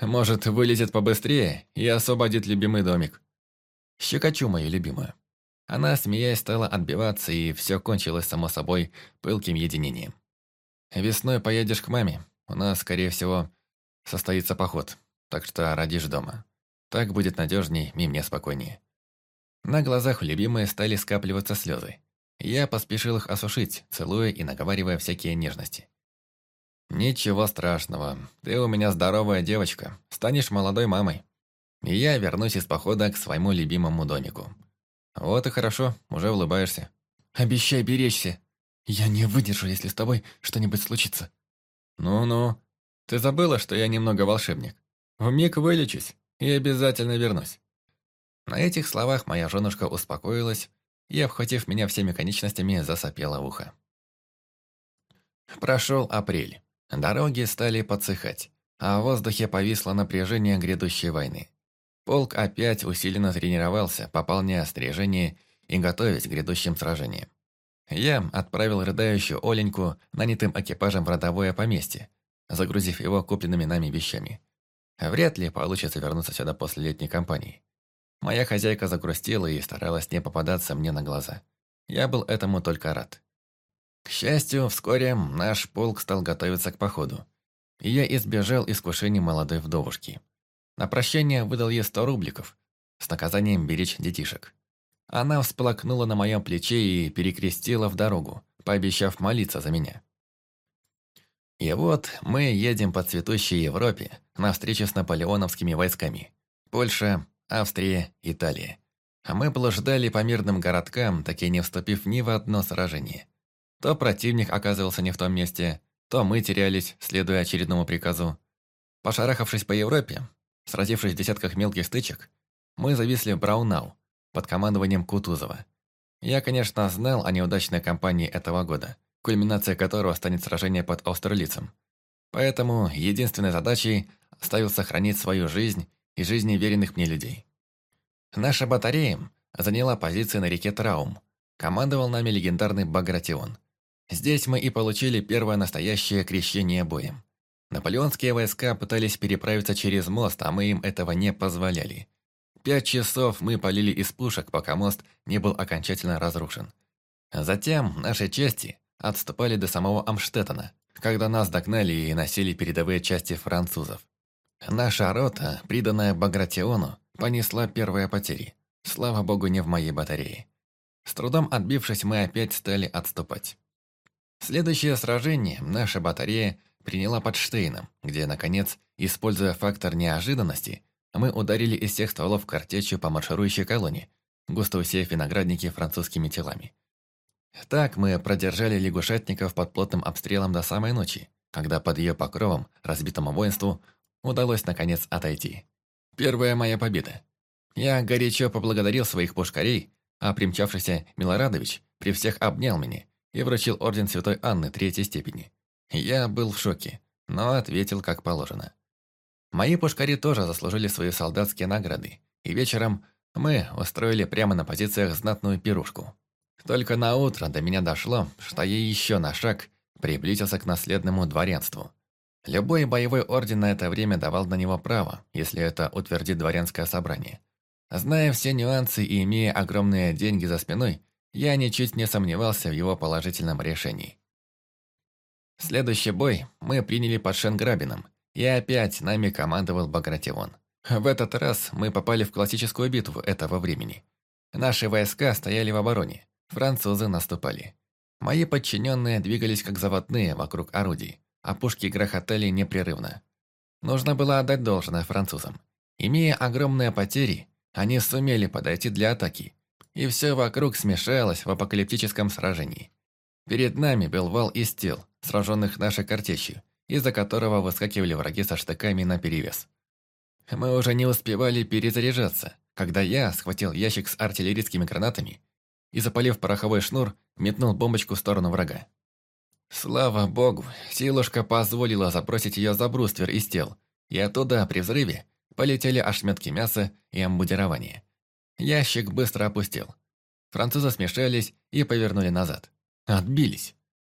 Может, вылезет побыстрее и освободит любимый домик. Щекочу мою любимую. Она, смеясь, стала отбиваться, и все кончилось, само собой, пылким единением. Весной поедешь к маме. У нас, скорее всего, состоится поход, так что родишь дома. Так будет надежней и мне спокойнее. На глазах у любимой стали скапливаться слезы. Я поспешил их осушить, целуя и наговаривая всякие нежности. «Ничего страшного. Ты у меня здоровая девочка. Станешь молодой мамой. И я вернусь из похода к своему любимому домику. Вот и хорошо, уже улыбаешься. Обещай беречься. Я не выдержу, если с тобой что-нибудь случится». «Ну-ну. Ты забыла, что я немного волшебник? Вмиг вылечусь и обязательно вернусь». На этих словах моя женушка успокоилась и, обхватив меня всеми конечностями, засопела ухо. Прошел апрель. Дороги стали подсыхать, а в воздухе повисло напряжение грядущей войны. Полк опять усиленно тренировался, пополняя снаряжение и готовясь к грядущим сражениям. Я отправил рыдающую Оленьку нанятым экипажем в родовое поместье, загрузив его купленными нами вещами. Вряд ли получится вернуться сюда после летней кампании. Моя хозяйка загрустила и старалась не попадаться мне на глаза. Я был этому только рад. К счастью, вскоре наш полк стал готовиться к походу. И я избежал искушений молодой вдовушки. На прощание выдал ей сто рубликов с наказанием беречь детишек. Она всплакнула на моем плече и перекрестила в дорогу, пообещав молиться за меня. И вот мы едем по цветущей Европе на встречу с наполеоновскими войсками. Польша, Австрия, Италия. А мы блуждали по мирным городкам, так и не вступив ни в одно сражение. То противник оказывался не в том месте, то мы терялись, следуя очередному приказу. Пошарахавшись по Европе, сразившись в десятках мелких стычек, мы зависли в Браунау под командованием Кутузова. Я, конечно, знал о неудачной кампании этого года, кульминация которого станет сражение под Аустерлицем. Поэтому единственной задачей ставил сохранить свою жизнь и жизни веренных мне людей. Наша батарея заняла позиции на реке Траум. Командовал нами легендарный Багратион. Здесь мы и получили первое настоящее крещение боем. Наполеонские войска пытались переправиться через мост, а мы им этого не позволяли. Пять часов мы полили из пушек, пока мост не был окончательно разрушен. Затем наши части отступали до самого Амштеттена, когда нас догнали и носили передовые части французов. Наша рота, приданная Багратиону, понесла первые потери. Слава богу, не в моей батарее. С трудом отбившись, мы опять стали отступать. Следующее сражение наша батарея приняла под Штейном, где, наконец, используя фактор неожиданности, мы ударили из всех стволов картечью по марширующей колонне, густо усеяв виноградники французскими телами. Так мы продержали лягушатников под плотным обстрелом до самой ночи, когда под ее покровом, разбитому воинству, удалось наконец отойти. Первая моя победа. Я горячо поблагодарил своих пушкарей, а примчавшийся Милорадович при всех обнял меня и вручил орден Святой Анны третьей степени. Я был в шоке, но ответил как положено. Мои пушкари тоже заслужили свои солдатские награды, и вечером мы устроили прямо на позициях знатную пирушку. Только на утро до меня дошло, что я еще на шаг приблизился к наследному дворянству – Любой боевой орден на это время давал на него право, если это утвердит дворянское собрание. Зная все нюансы и имея огромные деньги за спиной, я ничуть не сомневался в его положительном решении. Следующий бой мы приняли под Шенграбином, и опять нами командовал Багратион. В этот раз мы попали в классическую битву этого времени. Наши войска стояли в обороне, французы наступали. Мои подчиненные двигались как заводные вокруг орудий, а пушки грохотали непрерывно. Нужно было отдать должное французам. Имея огромные потери, они сумели подойти для атаки, и все вокруг смешалось в апокалиптическом сражении. Перед нами был вал из тел, сраженных нашей картечью, из-за которого выскакивали враги со штыками наперевес. Мы уже не успевали перезаряжаться, когда я схватил ящик с артиллерийскими гранатами и, запалив пороховой шнур, метнул бомбочку в сторону врага. Слава богу, силушка позволила забросить ее за бруствер из тел, и оттуда, при взрыве, полетели ошметки мяса и амбудирование. Ящик быстро опустил. Французы смешались и повернули назад. Отбились.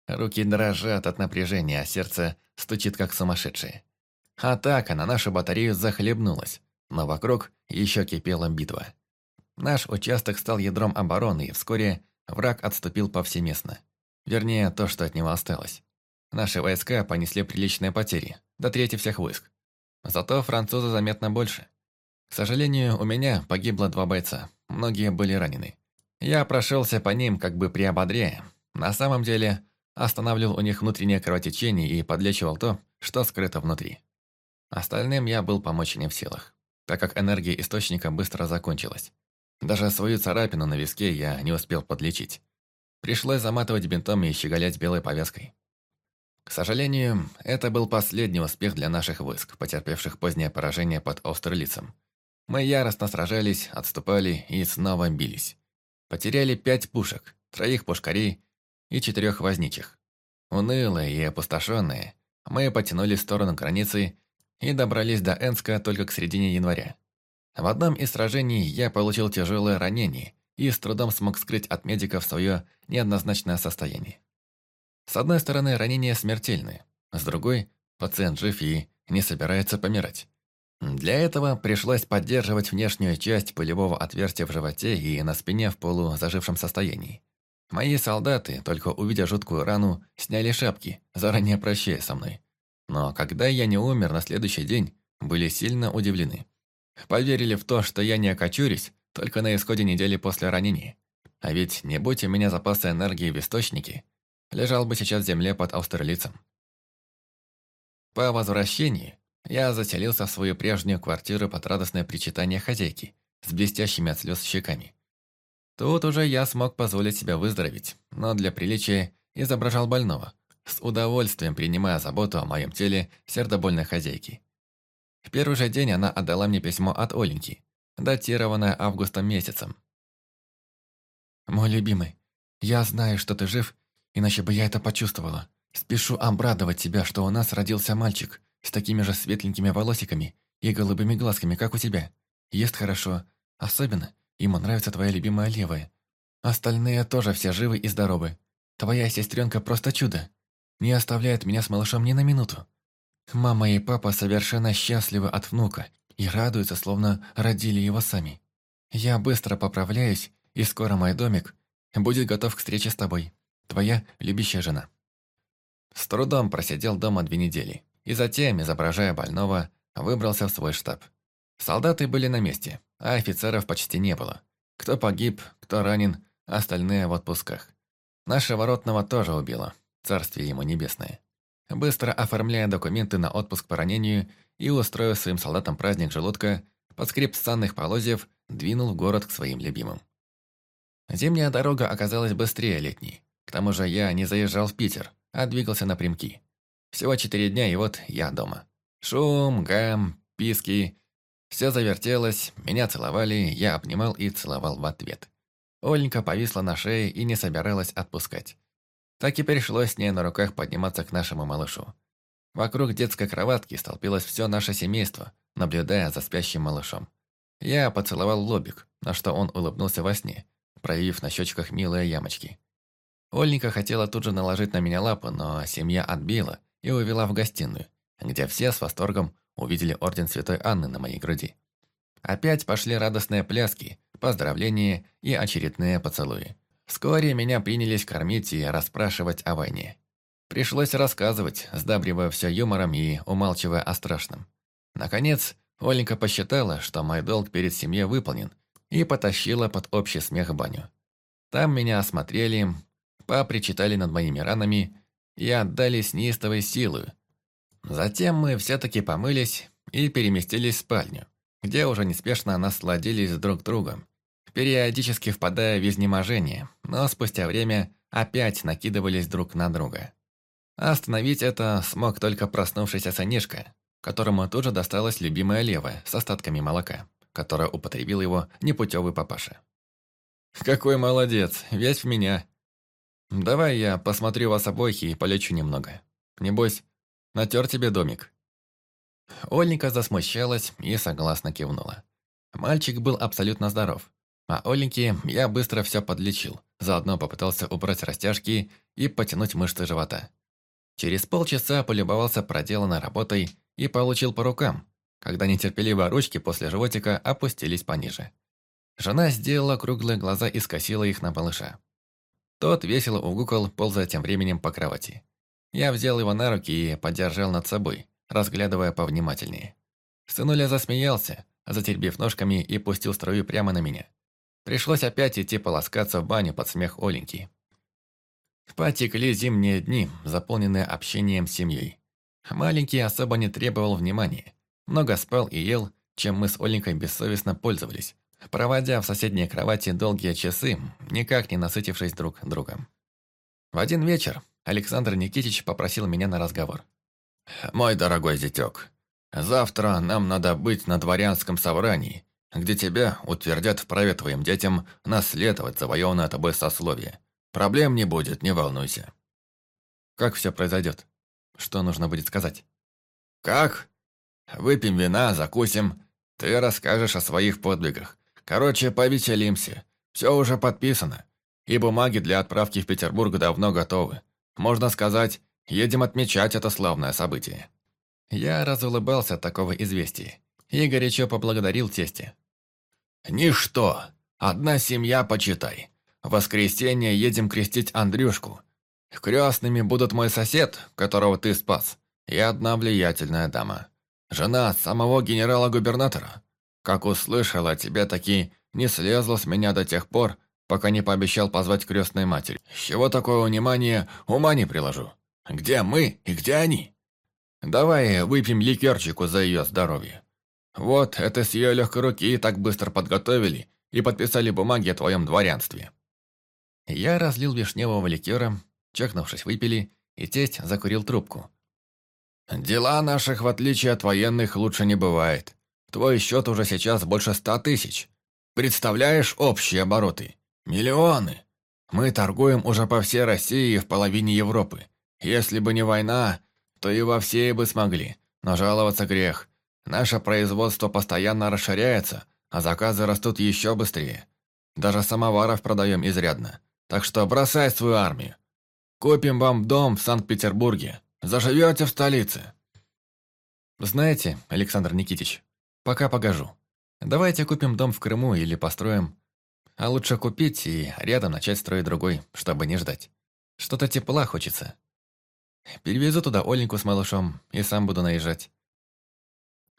Руки дрожат от напряжения, а сердце стучит как сумасшедшее. Атака на нашу батарею захлебнулась, но вокруг еще кипела битва. Наш участок стал ядром обороны, и вскоре враг отступил повсеместно. Вернее, то, что от него осталось. Наши войска понесли приличные потери, до трети всех войск. Зато французы заметно больше. К сожалению, у меня погибло два бойца, многие были ранены. Я прошелся по ним как бы приободряя. На самом деле, останавливал у них внутреннее кровотечение и подлечивал то, что скрыто внутри. Остальным я был помочь не в силах, так как энергия источника быстро закончилась. Даже свою царапину на виске я не успел подлечить. Пришлось заматывать бинтом и щеголять белой повязкой. К сожалению, это был последний успех для наших войск, потерпевших позднее поражение под Австралицем. Мы яростно сражались, отступали и снова бились. Потеряли пять пушек, троих пушкарей и четырех возничих. Унылые и опустошенные, мы потянулись в сторону границы и добрались до Энска только к середине января. В одном из сражений я получил тяжелое ранение и с трудом смог скрыть от медиков свое неоднозначное состояние. С одной стороны, ранение смертельное, с другой, пациент жив и не собирается помирать. Для этого пришлось поддерживать внешнюю часть пулевого отверстия в животе и на спине в полузажившем состоянии. Мои солдаты, только увидя жуткую рану, сняли шапки, заранее прощая со мной. Но когда я не умер на следующий день, были сильно удивлены. Поверили в то, что я не окочурюсь, только на исходе недели после ранения. А ведь не будь у меня запаса энергии в источнике, лежал бы сейчас в земле под Аустерлицем. По возвращении я заселился в свою прежнюю квартиру под радостное причитание хозяйки с блестящими от слез щеками. Тут уже я смог позволить себе выздороветь, но для приличия изображал больного, с удовольствием принимая заботу о моем теле сердобольной хозяйки. В первый же день она отдала мне письмо от Оленьки, датированное августом месяцем. «Мой любимый, я знаю, что ты жив, иначе бы я это почувствовала. Спешу обрадовать тебя, что у нас родился мальчик с такими же светленькими волосиками и голубыми глазками, как у тебя. Ест хорошо, особенно ему нравится твоя любимая левая. Остальные тоже все живы и здоровы. Твоя сестренка просто чудо. Не оставляет меня с малышом ни на минуту. Мама и папа совершенно счастливы от внука и радуются, словно родили его сами. Я быстро поправляюсь, и скоро мой домик будет готов к встрече с тобой. Твоя любящая жена». С трудом просидел дома две недели, и затем, изображая больного, выбрался в свой штаб. Солдаты были на месте, а офицеров почти не было. Кто погиб, кто ранен, остальные в отпусках. Нашего ротного тоже убило, царствие ему небесное быстро оформляя документы на отпуск по ранению и устроив своим солдатам праздник желудка, под скрип санных полозьев двинул в город к своим любимым. Зимняя дорога оказалась быстрее летней. К тому же я не заезжал в Питер, а двигался напрямки. Всего четыре дня, и вот я дома. Шум, гам, писки. Все завертелось, меня целовали, я обнимал и целовал в ответ. Оленька повисла на шее и не собиралась отпускать. Так и пришлось с ней на руках подниматься к нашему малышу. Вокруг детской кроватки столпилось все наше семейство, наблюдая за спящим малышом. Я поцеловал лобик, на что он улыбнулся во сне, проявив на щечках милые ямочки. Ольника хотела тут же наложить на меня лапу, но семья отбила и увела в гостиную, где все с восторгом увидели орден Святой Анны на моей груди. Опять пошли радостные пляски, поздравления и очередные поцелуи. Вскоре меня принялись кормить и расспрашивать о войне. Пришлось рассказывать, сдабривая все юмором и умалчивая о страшном. Наконец, Оленька посчитала, что мой долг перед семьей выполнен, и потащила под общий смех баню. Там меня осмотрели, попричитали над моими ранами и отдали с неистовой силой. Затем мы все-таки помылись и переместились в спальню, где уже неспешно насладились друг другом, периодически впадая в изнеможение, но спустя время опять накидывались друг на друга. Остановить это смог только проснувшийся сынишка, которому тоже досталась любимая левая с остатками молока, которое употребил его непутевый папаша. «Какой молодец, весь в меня. Давай я посмотрю вас обоих и полечу немного. Небось, натер тебе домик». Оленька засмущалась и согласно кивнула. Мальчик был абсолютно здоров, а Оленьке я быстро все подлечил, заодно попытался убрать растяжки и потянуть мышцы живота. Через полчаса полюбовался проделанной работой и получил по рукам, когда нетерпеливые ручки после животика опустились пониже. Жена сделала круглые глаза и скосила их на малыша. Тот весело угукал, ползая тем временем по кровати. Я взял его на руки и подержал над собой, разглядывая повнимательнее. Сынуля засмеялся, затеребив ножками и пустил струю прямо на меня. Пришлось опять идти полоскаться в баню под смех Оленьки. Потекли зимние дни, заполненные общением с семьей. Маленький особо не требовал внимания. Много спал и ел, чем мы с Оленькой бессовестно пользовались, проводя в соседней кровати долгие часы, никак не насытившись друг другом. В один вечер Александр Никитич попросил меня на разговор. «Мой дорогой зятек, завтра нам надо быть на дворянском собрании, где тебя утвердят в праве твоим детям наследовать завоеванное тобой сословие. Проблем не будет, не волнуйся. Как все произойдет? Что нужно будет сказать? Как? Выпьем вина, закусим. Ты расскажешь о своих подвигах. Короче, повеселимся. Все уже подписано. И бумаги для отправки в Петербург давно готовы. Можно сказать, едем отмечать это славное событие. Я разулыбался от такого известия и горячо поблагодарил тесте. «Ничто. Одна семья, почитай. В воскресенье едем крестить Андрюшку. Крестными будут мой сосед, которого ты спас, и одна влиятельная дама. Жена самого генерала-губернатора. Как услышала о тебе, таки не слезла с меня до тех пор, пока не пообещал позвать крестной матери. С чего такое внимание, ума не приложу. Где мы и где они? Давай выпьем ликерчику за ее здоровье. Вот, это с ее легкой руки так быстро подготовили и подписали бумаги о твоем дворянстве. Я разлил вишневого ликера, чекнувшись, выпили, и тесть закурил трубку. «Дела наших, в отличие от военных, лучше не бывает. Твой счет уже сейчас больше ста тысяч. Представляешь общие обороты? Миллионы. Мы торгуем уже по всей России и в половине Европы. Если бы не война, то и во всей бы смогли. Но жаловаться грех. Наше производство постоянно расширяется, а заказы растут еще быстрее. Даже самоваров продаем изрядно. Так что бросай свою армию. Купим вам дом в Санкт-Петербурге. Заживете в столице. Знаете, Александр Никитич, пока погожу. Давайте купим дом в Крыму или построим. А лучше купить и рядом начать строить другой, чтобы не ждать. Что-то тепла хочется. Перевезу туда Оленьку с малышом и сам буду наезжать.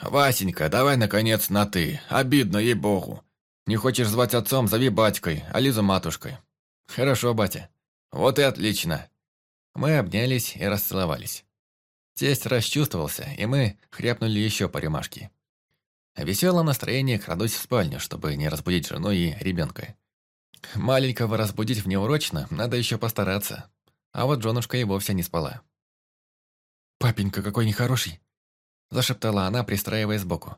«Васенька, давай, наконец, на «ты». Обидно, ей-богу. Не хочешь звать отцом, зови батькой, а Лизу матушкой. «Хорошо, батя. Вот и отлично». Мы обнялись и расцеловались. Тесть расчувствовался, и мы хряпнули еще по рюмашке. В веселом настроении крадусь в спальню, чтобы не разбудить жену и ребенка. Маленького разбудить в неурочно надо еще постараться. А вот женушка и вовсе не спала. «Папенька какой нехороший!» Зашептала она, пристраиваясь сбоку.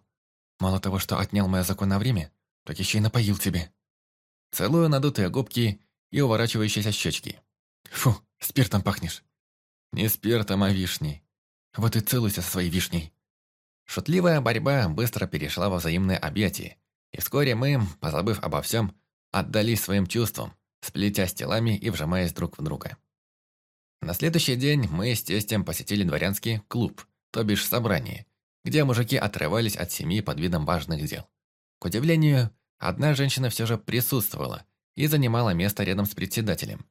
«Мало того, что отнял мое законное время, так еще и напоил тебе». Целую надутые губки и уворачивающиеся щечки. Фу, спиртом пахнешь. Не спиртом, а вишней. Вот и целуйся со своей вишней. Шутливая борьба быстро перешла во взаимное объятие, и вскоре мы, позабыв обо всем, отдались своим чувствам, сплетясь телами и вжимаясь друг в друга. На следующий день мы с тестем посетили дворянский клуб, то бишь собрание, где мужики отрывались от семьи под видом важных дел. К удивлению, одна женщина все же присутствовала и занимала место рядом с председателем.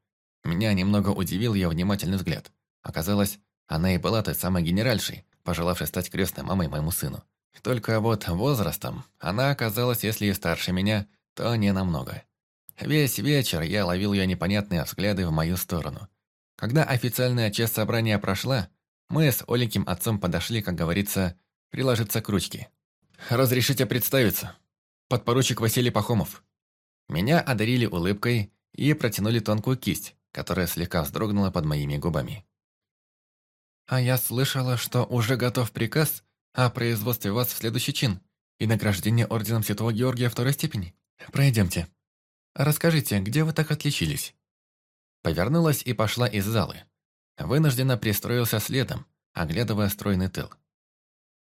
Меня немного удивил ее внимательный взгляд. Оказалось, она и была той самой генеральшей, пожелавшей стать крестной мамой моему сыну. Только вот возрастом она оказалась, если и старше меня, то не намного. Весь вечер я ловил ее непонятные взгляды в мою сторону. Когда официальная часть собрания прошла, мы с Оленьким отцом подошли, как говорится, приложиться к ручке. «Разрешите представиться. Подпоручик Василий Пахомов». Меня одарили улыбкой и протянули тонкую кисть, которая слегка вздрогнула под моими губами. «А я слышала, что уже готов приказ о производстве вас в следующий чин и награждении орденом Святого Георгия второй степени. Пройдемте. Расскажите, где вы так отличились?» Повернулась и пошла из залы. Вынужденно пристроился следом, оглядывая стройный тыл.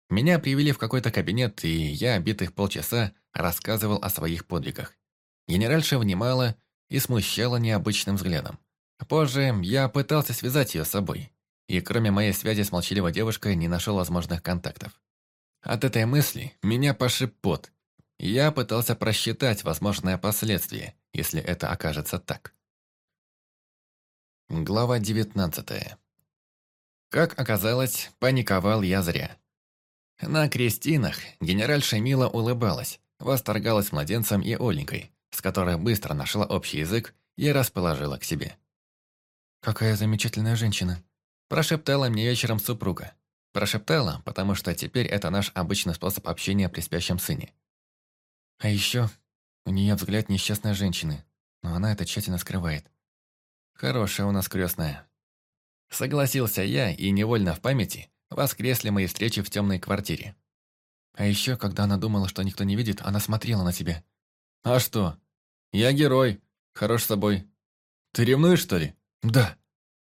Меня привели в какой-то кабинет, и я, битых полчаса, рассказывал о своих подвигах. Генеральша внимала и смущала необычным взглядом. Позже я пытался связать ее с собой, и кроме моей связи с молчаливой девушкой не нашел возможных контактов. От этой мысли меня пошиб пот. Я пытался просчитать возможные последствия, если это окажется так. Глава 19 Как оказалось, паниковал я зря. На крестинах генеральша мило улыбалась, восторгалась младенцем и Оленькой, с которой быстро нашла общий язык и расположила к себе. «Какая замечательная женщина!» Прошептала мне вечером супруга. Прошептала, потому что теперь это наш обычный способ общения при спящем сыне. А еще у нее взгляд несчастной женщины, но она это тщательно скрывает. Хорошая у нас крестная. Согласился я, и невольно в памяти воскресли мои встречи в темной квартире. А еще, когда она думала, что никто не видит, она смотрела на тебя. А что? Я герой, хорош собой. Ты ревнуешь, что ли? Да.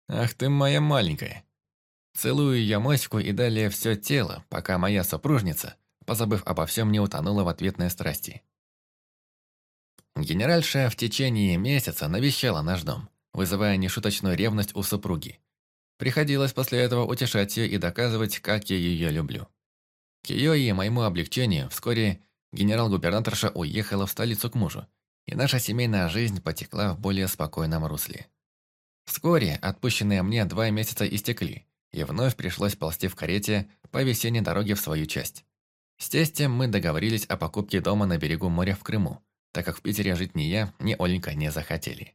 Ах ты моя маленькая. Целую я моську и далее все тело, пока моя супружница, позабыв обо всем, не утонула в ответной страсти. Генеральша в течение месяца навещала наш дом вызывая нешуточную ревность у супруги. Приходилось после этого утешать ее и доказывать, как я ее люблю. К ее и моему облегчению вскоре генерал-губернаторша уехала в столицу к мужу, и наша семейная жизнь потекла в более спокойном русле. Вскоре отпущенные мне два месяца истекли, и вновь пришлось ползти в карете по весенней дороге в свою часть. С тестем мы договорились о покупке дома на берегу моря в Крыму, так как в Питере жить ни я, ни Оленька не захотели.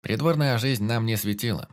Придворная жизнь нам не светила,